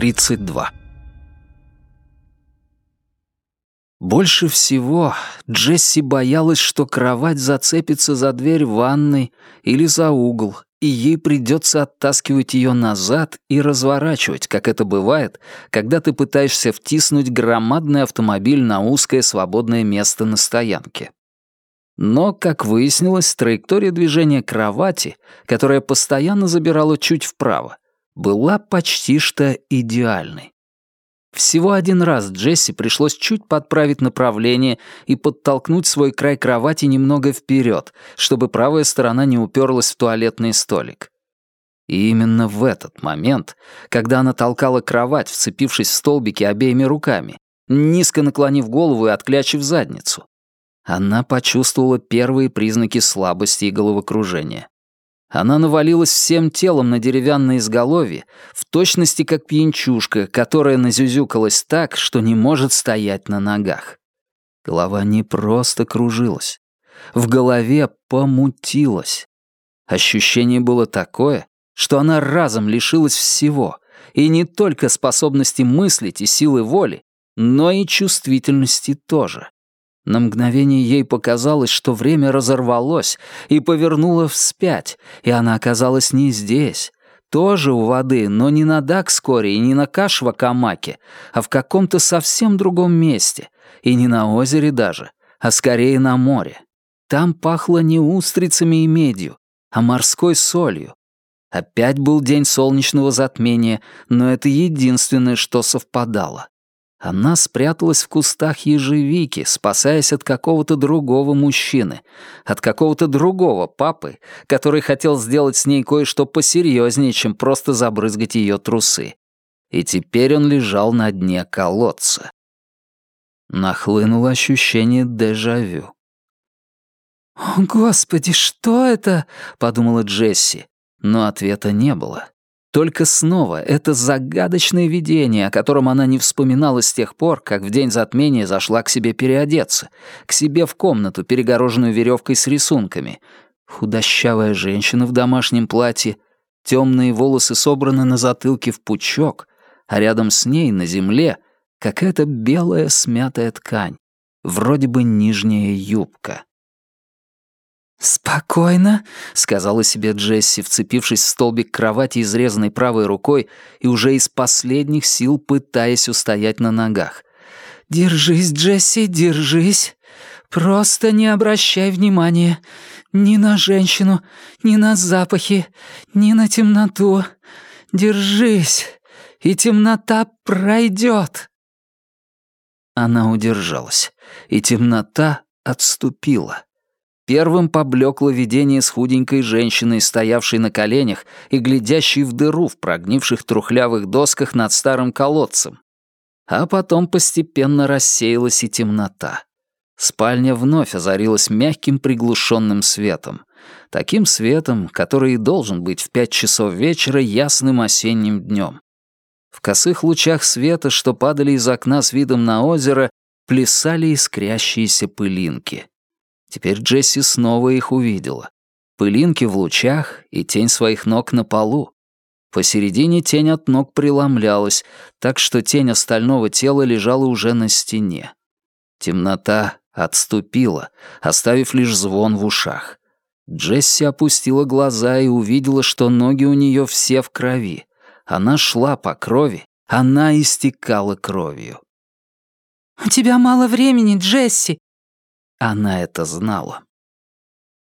32 Больше всего Джесси боялась, что кровать зацепится за дверь ванной или за угол, и ей придется оттаскивать ее назад и разворачивать, как это бывает, когда ты пытаешься втиснуть громадный автомобиль на узкое свободное место на стоянке. Но, как выяснилось, траектория движения кровати, которая постоянно забирала чуть вправо, была почти что идеальной. Всего один раз Джесси пришлось чуть подправить направление и подтолкнуть свой край кровати немного вперед, чтобы правая сторона не уперлась в туалетный столик. И именно в этот момент, когда она толкала кровать, вцепившись в столбики обеими руками, низко наклонив голову и отклячив задницу, она почувствовала первые признаки слабости и головокружения. Она навалилась всем телом на деревянное изголовье, в точности как пьянчушка, которая назюзюкалась так, что не может стоять на ногах. Голова не просто кружилась. В голове помутилась. Ощущение было такое, что она разом лишилась всего, и не только способности мыслить и силы воли, но и чувствительности тоже. На мгновение ей показалось, что время разорвалось и повернуло вспять, и она оказалась не здесь, тоже у воды, но не на Дакскоре и не на Кашвакамаке, а в каком-то совсем другом месте, и не на озере даже, а скорее на море. Там пахло не устрицами и медью, а морской солью. Опять был день солнечного затмения, но это единственное, что совпадало. Она спряталась в кустах ежевики, спасаясь от какого-то другого мужчины, от какого-то другого папы, который хотел сделать с ней кое-что посерьезнее, чем просто забрызгать ее трусы. И теперь он лежал на дне колодца. Нахлынуло ощущение дежавю. «О, Господи, что это?» — подумала Джесси. Но ответа не было. Только снова это загадочное видение, о котором она не вспоминала с тех пор, как в день затмения зашла к себе переодеться, к себе в комнату, перегороженную веревкой с рисунками. Худощавая женщина в домашнем платье, темные волосы собраны на затылке в пучок, а рядом с ней, на земле, какая-то белая смятая ткань, вроде бы нижняя юбка. «Спокойно», — сказала себе Джесси, вцепившись в столбик кровати, изрезанной правой рукой и уже из последних сил пытаясь устоять на ногах. «Держись, Джесси, держись. Просто не обращай внимания ни на женщину, ни на запахи, ни на темноту. Держись, и темнота пройдет». Она удержалась, и темнота отступила. Первым поблекло видение с худенькой женщиной, стоявшей на коленях и глядящей в дыру в прогнивших трухлявых досках над старым колодцем. А потом постепенно рассеялась и темнота. Спальня вновь озарилась мягким приглушенным светом. Таким светом, который и должен быть в пять часов вечера ясным осенним днем. В косых лучах света, что падали из окна с видом на озеро, плясали искрящиеся пылинки. Теперь Джесси снова их увидела. Пылинки в лучах и тень своих ног на полу. Посередине тень от ног преломлялась, так что тень остального тела лежала уже на стене. Темнота отступила, оставив лишь звон в ушах. Джесси опустила глаза и увидела, что ноги у нее все в крови. Она шла по крови, она истекала кровью. «У тебя мало времени, Джесси», она это знала.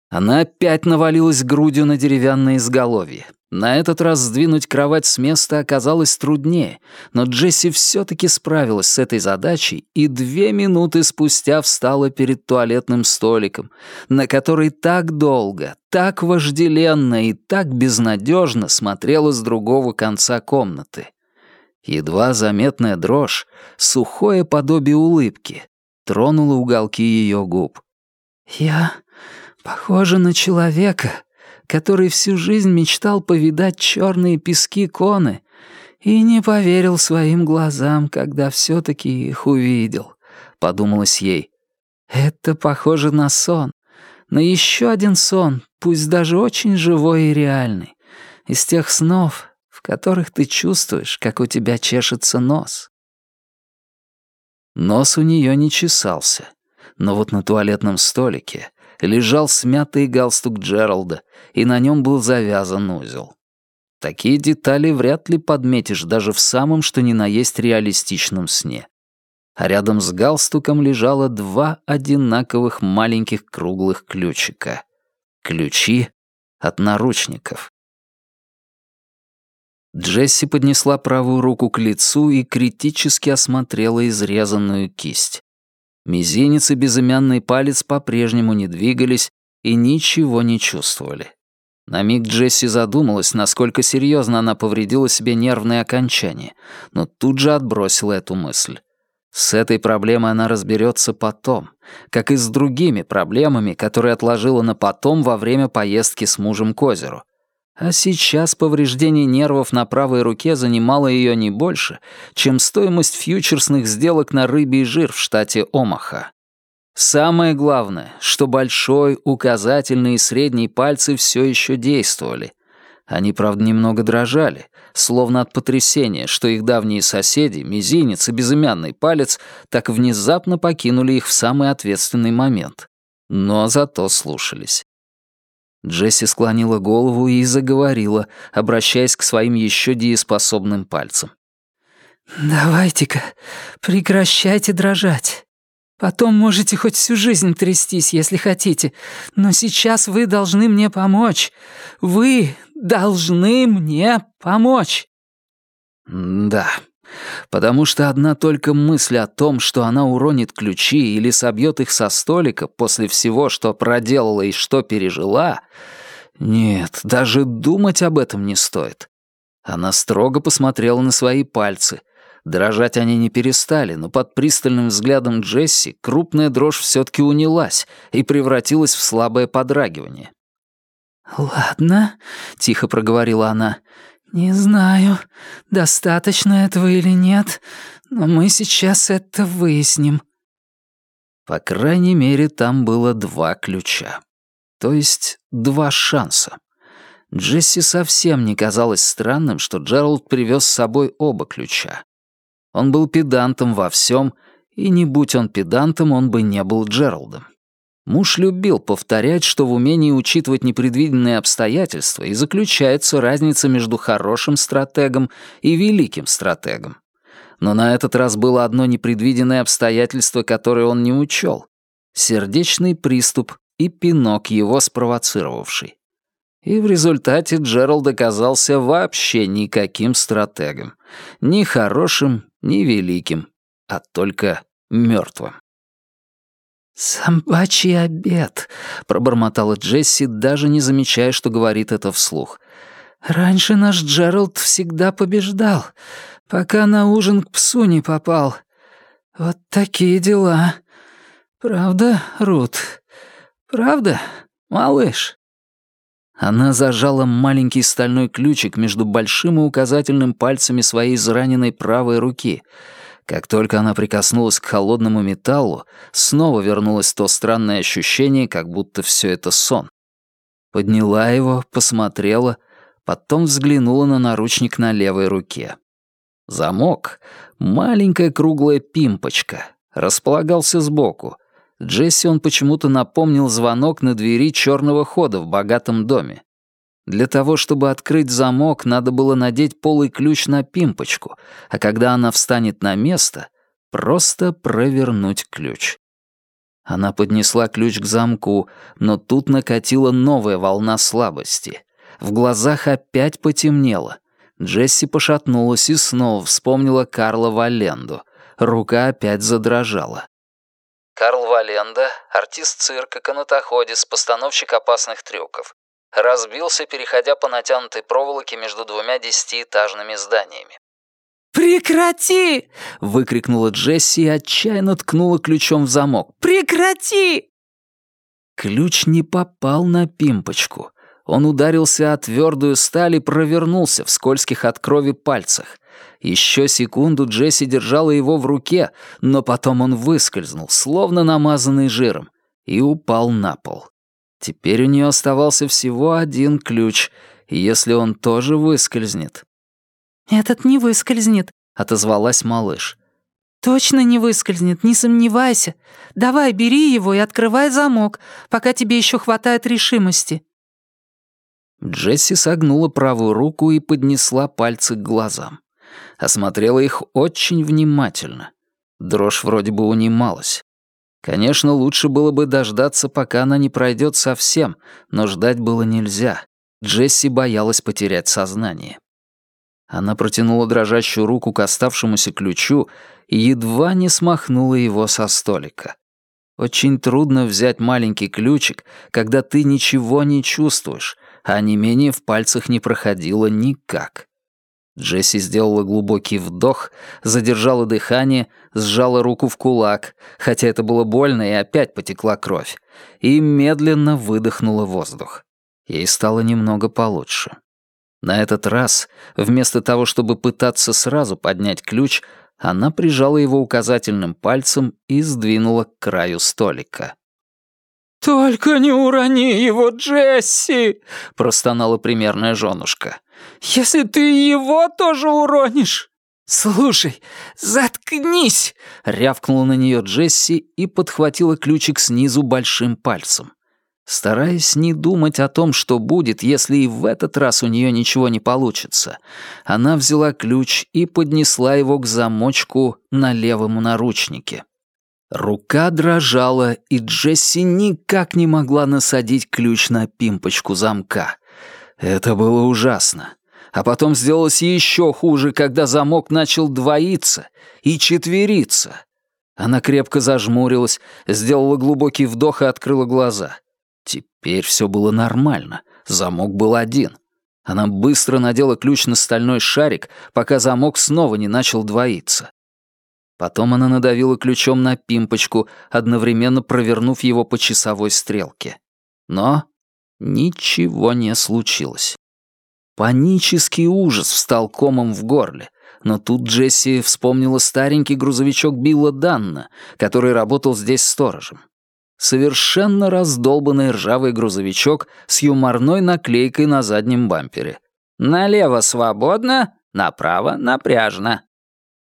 Она опять навалилась грудью на деревянное изголовье. На этот раз сдвинуть кровать с места оказалось труднее, но Джесси все-таки справилась с этой задачей и две минуты спустя встала перед туалетным столиком, на который так долго, так вожделенно и так безнадежно смотрела с другого конца комнаты. Едва заметная дрожь, сухое подобие улыбки, тронула уголки ее губ. «Я похожа на человека, который всю жизнь мечтал повидать черные пески Коны и не поверил своим глазам, когда все-таки их увидел», — подумалось ей. «Это похоже на сон, на еще один сон, пусть даже очень живой и реальный, из тех снов, в которых ты чувствуешь, как у тебя чешется нос. Нос у нее не чесался, но вот на туалетном столике лежал смятый галстук Джералда, и на нем был завязан узел. Такие детали вряд ли подметишь даже в самом что ни на есть реалистичном сне. А рядом с галстуком лежало два одинаковых маленьких круглых ключика. Ключи от наручников. Джесси поднесла правую руку к лицу и критически осмотрела изрезанную кисть. Мизинец и безымянный палец по-прежнему не двигались и ничего не чувствовали. На миг Джесси задумалась, насколько серьезно она повредила себе нервные окончания, но тут же отбросила эту мысль. С этой проблемой она разберется потом, как и с другими проблемами, которые отложила на потом во время поездки с мужем к озеру. А сейчас повреждение нервов на правой руке занимало ее не больше, чем стоимость фьючерсных сделок на рыбий жир в штате Омаха. Самое главное, что большой, указательный и средний пальцы все еще действовали. Они, правда, немного дрожали, словно от потрясения, что их давние соседи, мизинец и безымянный палец, так внезапно покинули их в самый ответственный момент. Но зато слушались. Джесси склонила голову и заговорила, обращаясь к своим еще дееспособным пальцам. «Давайте-ка, прекращайте дрожать. Потом можете хоть всю жизнь трястись, если хотите, но сейчас вы должны мне помочь. Вы должны мне помочь». «Да, потому что одна только мысль о том, что она уронит ключи или собьет их со столика после всего, что проделала и что пережила, нет, даже думать об этом не стоит. Она строго посмотрела на свои пальцы. Дрожать они не перестали, но под пристальным взглядом Джесси крупная дрожь все-таки унялась и превратилась в слабое подрагивание. «Ладно», — тихо проговорила она, «Не знаю, достаточно этого или нет, но мы сейчас это выясним». По крайней мере, там было два ключа. То есть два шанса. Джесси совсем не казалось странным, что Джеральд привез с собой оба ключа. Он был педантом во всем, и не будь он педантом, он бы не был Джералдом. Муж любил повторять, что в умении учитывать непредвиденные обстоятельства и заключается разница между хорошим стратегом и великим стратегом. Но на этот раз было одно непредвиденное обстоятельство, которое он не учел. Сердечный приступ и пинок, его спровоцировавший. И в результате Джеральд оказался вообще никаким стратегом. Ни хорошим, ни великим, а только мертвым. «Собачий обед», — пробормотала Джесси, даже не замечая, что говорит это вслух. «Раньше наш Джеральд всегда побеждал, пока на ужин к псу не попал. Вот такие дела. Правда, Рут? Правда, малыш?» Она зажала маленький стальной ключик между большим и указательным пальцами своей израненной правой руки — как только она прикоснулась к холодному металлу, снова вернулось то странное ощущение, как будто все это сон. Подняла его, посмотрела, потом взглянула на наручник на левой руке. Замок, маленькая круглая пимпочка, располагался сбоку. Джесси он почему-то напомнил звонок на двери черного хода в богатом доме. Для того, чтобы открыть замок, надо было надеть полый ключ на пимпочку, а когда она встанет на место, просто провернуть ключ. Она поднесла ключ к замку, но тут накатила новая волна слабости. В глазах опять потемнело. Джесси пошатнулась и снова вспомнила Карла Валенду. Рука опять задрожала. Карл Валенда — артист цирка, канатоходец, постановщик опасных трюков разбился, переходя по натянутой проволоке между двумя десятиэтажными зданиями. «Прекрати!» — выкрикнула Джесси и отчаянно ткнула ключом в замок. «Прекрати!» Ключ не попал на пимпочку. Он ударился о твердую сталь и провернулся в скользких от крови пальцах. Еще секунду Джесси держала его в руке, но потом он выскользнул, словно намазанный жиром, и упал на пол. Теперь у нее оставался всего один ключ, и если он тоже выскользнет... «Этот не выскользнет», — отозвалась малыш. «Точно не выскользнет, не сомневайся. Давай, бери его и открывай замок, пока тебе еще хватает решимости». Джесси согнула правую руку и поднесла пальцы к глазам. Осмотрела их очень внимательно. Дрожь вроде бы унималась. Конечно, лучше было бы дождаться, пока она не пройдет совсем, но ждать было нельзя. Джесси боялась потерять сознание. Она протянула дрожащую руку к оставшемуся ключу и едва не смахнула его со столика. Очень трудно взять маленький ключик, когда ты ничего не чувствуешь, а не менее в пальцах не проходило никак. Джесси сделала глубокий вдох, задержала дыхание, сжала руку в кулак, хотя это было больно и опять потекла кровь, и медленно выдохнула воздух. Ей стало немного получше. На этот раз, вместо того, чтобы пытаться сразу поднять ключ, она прижала его указательным пальцем и сдвинула к краю столика. «Только не урони его, Джесси!» — простонала примерная женушка. «Если ты его тоже уронишь!» «Слушай, заткнись!» — рявкнула на нее Джесси и подхватила ключик снизу большим пальцем. Стараясь не думать о том, что будет, если и в этот раз у нее ничего не получится, она взяла ключ и поднесла его к замочку на левом наручнике. Рука дрожала, и Джесси никак не могла насадить ключ на пимпочку замка. Это было ужасно. А потом сделалось еще хуже, когда замок начал двоиться и четвериться. Она крепко зажмурилась, сделала глубокий вдох и открыла глаза. Теперь все было нормально. Замок был один. Она быстро надела ключ на стальной шарик, пока замок снова не начал двоиться. Потом она надавила ключом на пимпочку, одновременно провернув его по часовой стрелке. Но ничего не случилось. Панический ужас встал комом в горле. Но тут Джесси вспомнила старенький грузовичок Билла Данна, который работал здесь сторожем. Совершенно раздолбанный ржавый грузовичок с юморной наклейкой на заднем бампере. «Налево свободно, направо напряжно».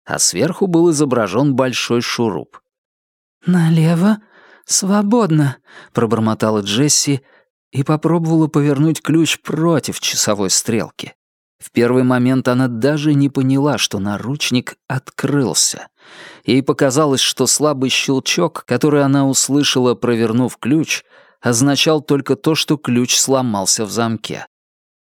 А сверху был изображен большой шуруп. «Налево свободно», — пробормотала Джесси и попробовала повернуть ключ против часовой стрелки. В первый момент она даже не поняла, что наручник открылся. Ей показалось, что слабый щелчок, который она услышала, провернув ключ, означал только то, что ключ сломался в замке.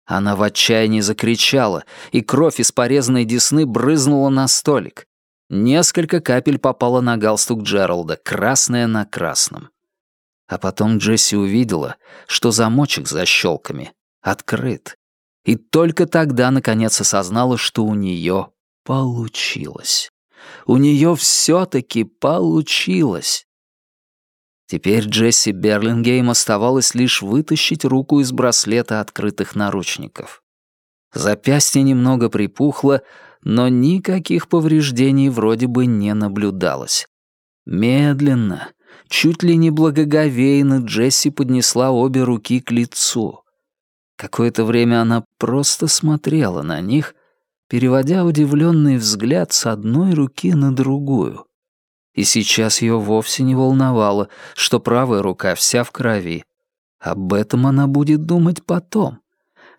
Она в отчаянии закричала, и кровь из порезанной десны брызнула на столик. Несколько капель попало на галстук Джералда, красное на красном. А потом Джесси увидела, что замочек за щелками открыт. И только тогда, наконец, осознала, что у нее получилось. У нее все-таки получилось. Теперь Джесси Берлингейм оставалось лишь вытащить руку из браслета открытых наручников. Запястье немного припухло, но никаких повреждений вроде бы не наблюдалось. Медленно, чуть ли не благоговейно Джесси поднесла обе руки к лицу. Какое-то время она просто смотрела на них, переводя удивленный взгляд с одной руки на другую. И сейчас ее вовсе не волновало, что правая рука вся в крови. Об этом она будет думать потом.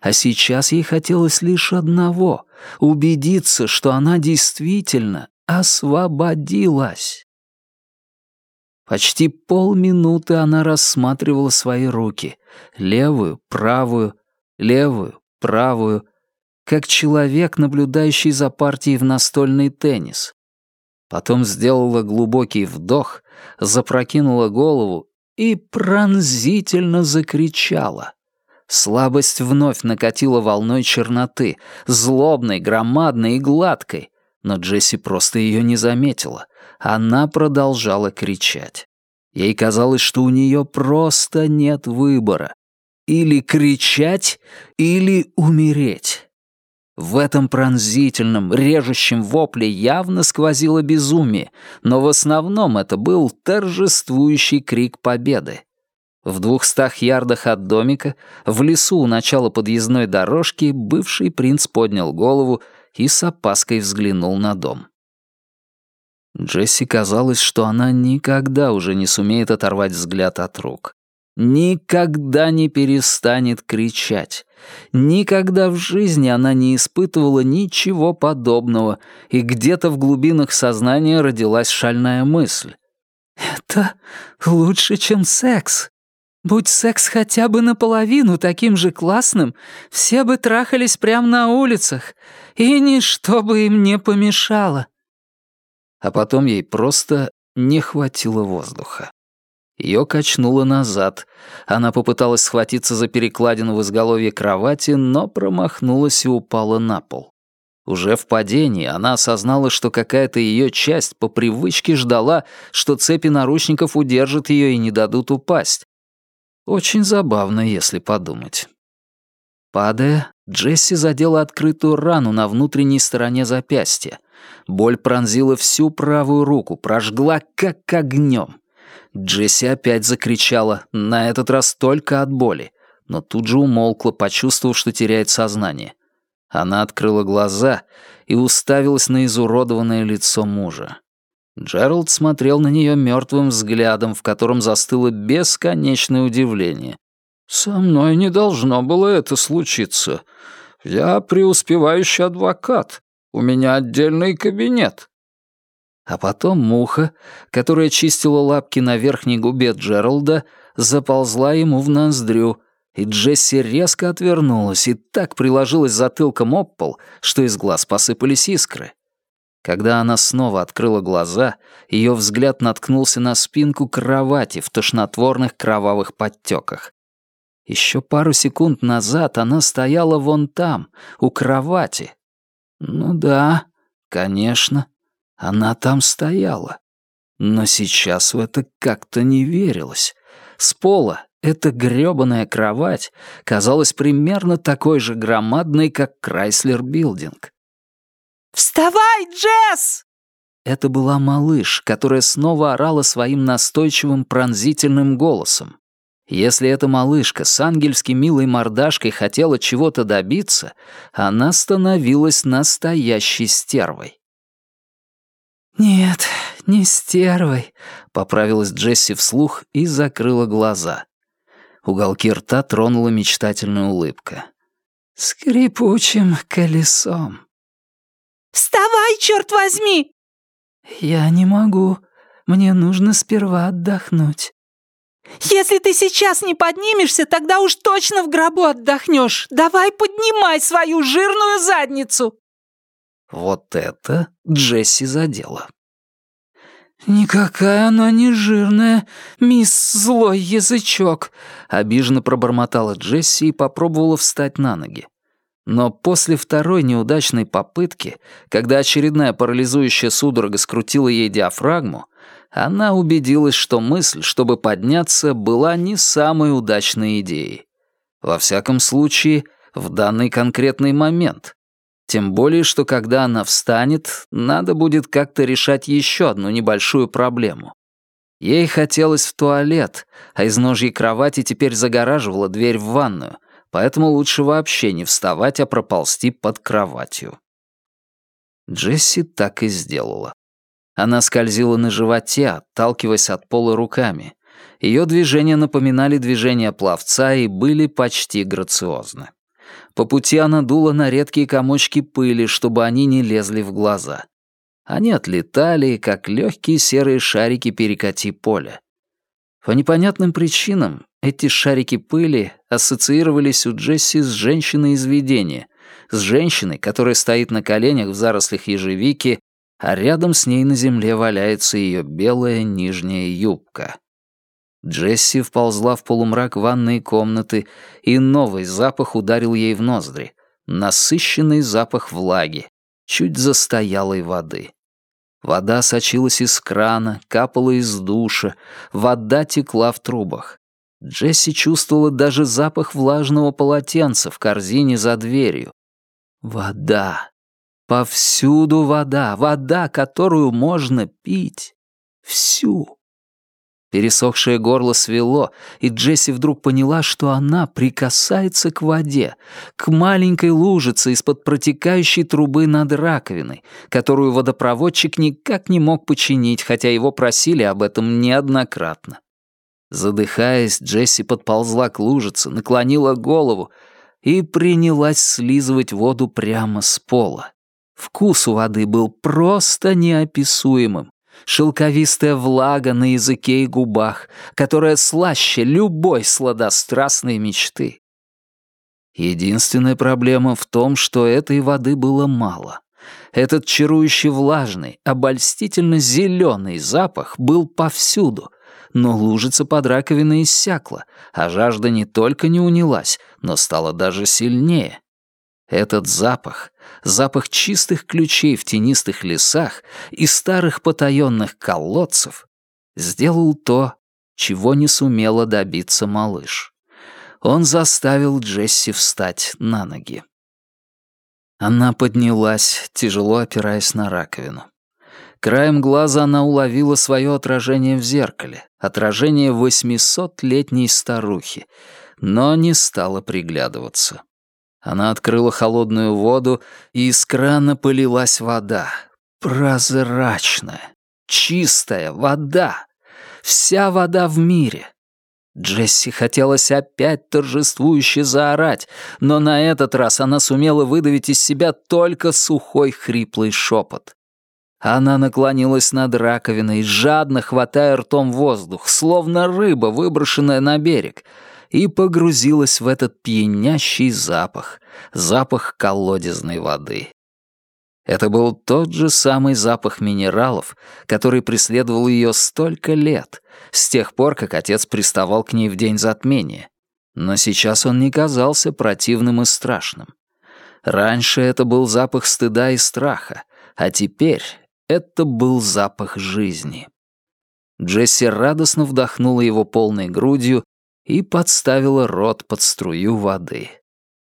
А сейчас ей хотелось лишь одного — убедиться, что она действительно освободилась. Почти полминуты она рассматривала свои руки — левую, правую, левую, правую, как человек, наблюдающий за партией в настольный теннис. Потом сделала глубокий вдох, запрокинула голову и пронзительно закричала. Слабость вновь накатила волной черноты, злобной, громадной и гладкой, но Джесси просто ее не заметила. Она продолжала кричать. Ей казалось, что у нее просто нет выбора. Или кричать, или умереть. В этом пронзительном, режущем вопле явно сквозило безумие, но в основном это был торжествующий крик победы. В двухстах ярдах от домика, в лесу у начала подъездной дорожки, бывший принц поднял голову и с опаской взглянул на дом. Джесси казалось, что она никогда уже не сумеет оторвать взгляд от рук. Никогда не перестанет кричать. Никогда в жизни она не испытывала ничего подобного, и где-то в глубинах сознания родилась шальная мысль. «Это лучше, чем секс. Будь секс хотя бы наполовину таким же классным, все бы трахались прямо на улицах, и ничто бы им не помешало» а потом ей просто не хватило воздуха. Ее качнуло назад. Она попыталась схватиться за перекладину в изголовье кровати, но промахнулась и упала на пол. Уже в падении она осознала, что какая-то ее часть по привычке ждала, что цепи наручников удержат ее и не дадут упасть. Очень забавно, если подумать. Падая, Джесси задела открытую рану на внутренней стороне запястья. Боль пронзила всю правую руку, прожгла как огнем. Джесси опять закричала, на этот раз только от боли, но тут же умолкла, почувствовав, что теряет сознание. Она открыла глаза и уставилась на изуродованное лицо мужа. Джеральд смотрел на нее мертвым взглядом, в котором застыло бесконечное удивление. «Со мной не должно было это случиться. Я преуспевающий адвокат. У меня отдельный кабинет». А потом муха, которая чистила лапки на верхней губе Джералда, заползла ему в ноздрю, и Джесси резко отвернулась и так приложилась затылком об пол, что из глаз посыпались искры. Когда она снова открыла глаза, ее взгляд наткнулся на спинку кровати в тошнотворных кровавых подтеках. Еще пару секунд назад она стояла вон там, у кровати, ну да, конечно, она там стояла. Но сейчас в это как-то не верилось. С пола эта грёбаная кровать казалась примерно такой же громадной, как Крайслер Билдинг. «Вставай, Джесс!» Это была малыш, которая снова орала своим настойчивым пронзительным голосом. Если эта малышка с ангельски милой мордашкой хотела чего-то добиться, она становилась настоящей стервой. «Нет, не стервой», — поправилась Джесси вслух и закрыла глаза. Уголки рта тронула мечтательная улыбка. «Скрипучим колесом». «Вставай, черт возьми!» «Я не могу. Мне нужно сперва отдохнуть». «Если ты сейчас не поднимешься, тогда уж точно в гробу отдохнешь. Давай поднимай свою жирную задницу!» Вот это Джесси задела. «Никакая она не жирная, мисс Злой Язычок», — обиженно пробормотала Джесси и попробовала встать на ноги. Но после второй неудачной попытки, когда очередная парализующая судорога скрутила ей диафрагму, она убедилась, что мысль, чтобы подняться, была не самой удачной идеей. Во всяком случае, в данный конкретный момент. Тем более, что когда она встанет, надо будет как-то решать еще одну небольшую проблему. Ей хотелось в туалет, а из ножьей кровати теперь загораживала дверь в ванную, поэтому лучше вообще не вставать, а проползти под кроватью. Джесси так и сделала. Она скользила на животе, отталкиваясь от пола руками. Ее движения напоминали движения пловца и были почти грациозны. По пути она дула на редкие комочки пыли, чтобы они не лезли в глаза. Они отлетали, как легкие серые шарики перекати поля. По непонятным причинам эти шарики пыли ассоциировались у Джесси с женщиной из видения, с женщиной, которая стоит на коленях в зарослях ежевики а рядом с ней на земле валяется ее белая нижняя юбка. Джесси вползла в полумрак ванной комнаты, и новый запах ударил ей в ноздри. Насыщенный запах влаги, чуть застоялой воды. Вода сочилась из крана, капала из душа, вода текла в трубах. Джесси чувствовала даже запах влажного полотенца в корзине за дверью. Вода. Повсюду вода, вода, которую можно пить. Всю. Пересохшее горло свело, и Джесси вдруг поняла, что она прикасается к воде, к маленькой лужице из-под протекающей трубы над раковиной, которую водопроводчик никак не мог починить, хотя его просили об этом неоднократно. Задыхаясь, Джесси подползла к лужице, наклонила голову и принялась слизывать воду прямо с пола. Вкус у воды был просто неописуемым шелковистая влага на языке и губах, которая слаще любой сладострастной мечты. Единственная проблема в том, что этой воды было мало. Этот чарующий влажный, обольстительно зеленый запах был повсюду, но лужица под раковиной иссякла, а жажда не только не унялась, но стала даже сильнее. Этот запах, запах чистых ключей в тенистых лесах и старых потаенных колодцев, сделал то, чего не сумела добиться малыш. Он заставил Джесси встать на ноги. Она поднялась, тяжело опираясь на раковину. Краем глаза она уловила свое отражение в зеркале, отражение восьмисотлетней старухи, но не стала приглядываться. Она открыла холодную воду, и из крана полилась вода. Прозрачная, чистая вода. Вся вода в мире. Джесси хотелось опять торжествующе заорать, но на этот раз она сумела выдавить из себя только сухой хриплый шепот. Она наклонилась над раковиной, жадно хватая ртом воздух, словно рыба, выброшенная на берег — и погрузилась в этот пьянящий запах, запах колодезной воды. Это был тот же самый запах минералов, который преследовал ее столько лет, с тех пор, как отец приставал к ней в день затмения. Но сейчас он не казался противным и страшным. Раньше это был запах стыда и страха, а теперь это был запах жизни. Джесси радостно вдохнула его полной грудью и подставила рот под струю воды.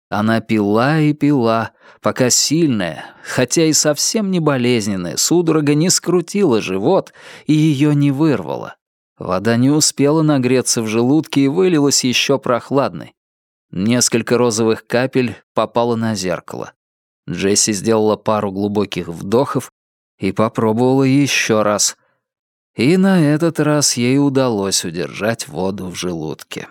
Она пила и пила, пока сильная, хотя и совсем не болезненная, судорога не скрутила живот и ее не вырвала. Вода не успела нагреться в желудке и вылилась еще прохладной. Несколько розовых капель попало на зеркало. Джесси сделала пару глубоких вдохов и попробовала еще раз — и на этот раз ей удалось удержать воду в желудке.